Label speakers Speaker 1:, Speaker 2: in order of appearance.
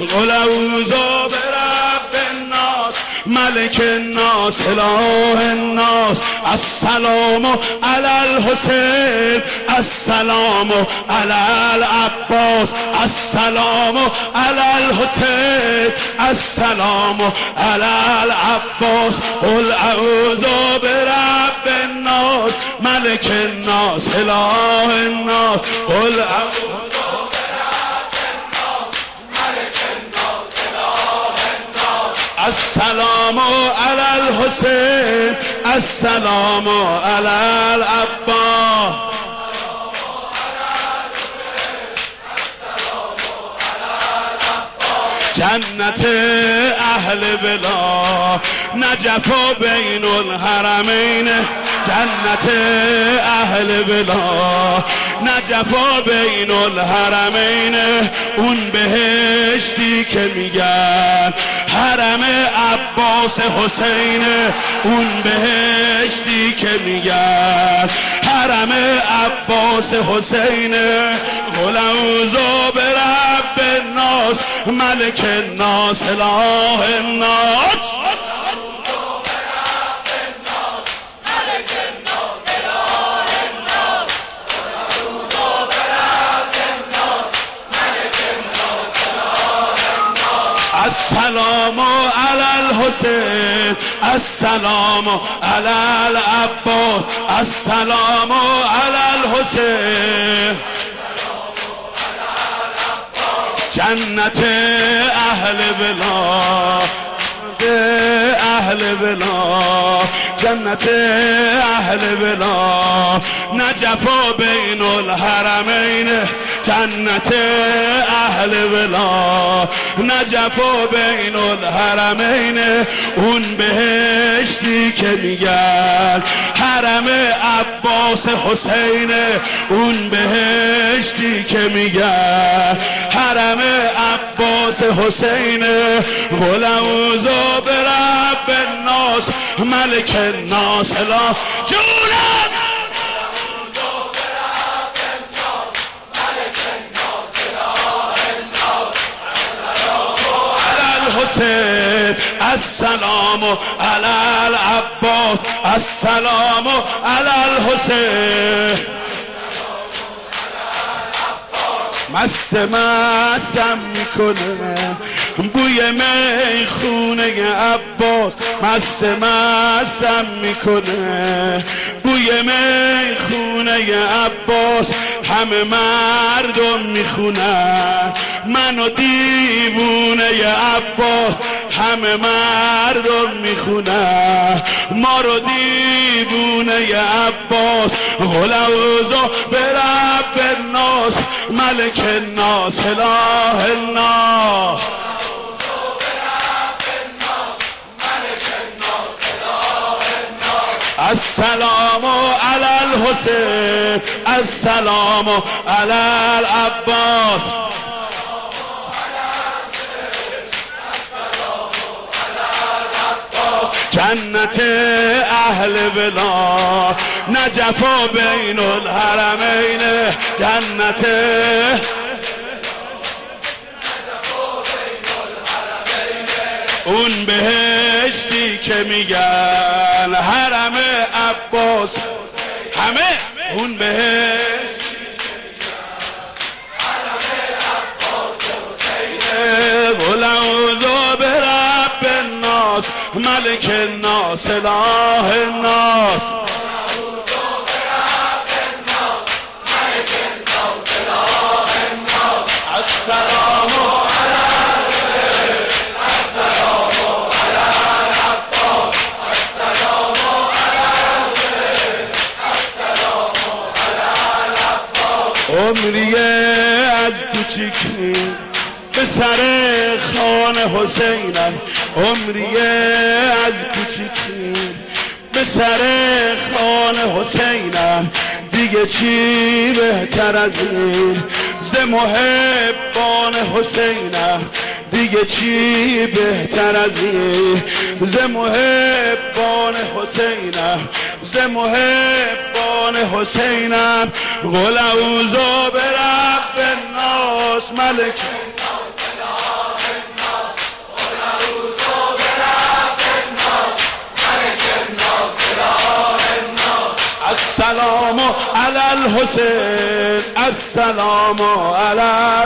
Speaker 1: قل اعوذ برب الناس ملک الناس اله الناس. السلام علی الحسین السلام علی العباس. السلام علی الحسین السلام علی العباس. قل اعوذ برب الناس ملک الناس اله الناس. قل اعوذ السلام علی الحسین السلام علی العباس. جنت اهل بلا نجف و بین الحرمین. جنت اهل بلا نجف و بین الحرمین. اون بهشتی که میگن حرم عباس حسین اون بهشتی که میگن حرم عباس حسین غلوزو برب الناس ملک الناس اله الناس. السلام علی الحسین السلام علی العباس السلام علی الحسین جنت اهل بلا اهل بلا جنت اهل بلا. نجف و بین الحرمین جنت اهل بلا نجف و بین الحرمین. اون بهشتی که میگن حرم عباس حسین. اون بهشتی که میگن حرم عباس حسین. غلوزو برب الناس ملک الناس لا جونم. السلام علی العباس. السلام علی الحسین مست مستم می‌کنه بوی خونه عباس. مست مستم می‌کنه بوی خونه عباس همه مردم می‌خونن. منو دیوونه عباس همه مردم می‌خونن. ما رو دیوونه عباس غلوزو برب الناس ملک الناس اله الناس السلام علی الحسین. السلام علی العباس. جنت اهل بلا نجف بین الحرمین. جنت اون بهشتی که میگن حرم عباس. همه اون بهشت غلوزو برب الناس ملک الناس اله الناس. عمریه از کوچیکی به سر خان حسینم. عمریه از کوچیکی به سر خان حسینم. دیگه چی بهتر از این؟ ز محبان حسینم. دیگه چی بهتر از این؟ ز محبان حسینم. ز محبان حسینم قل اعوذ برب الناس ملک السلام على الحسین السلام على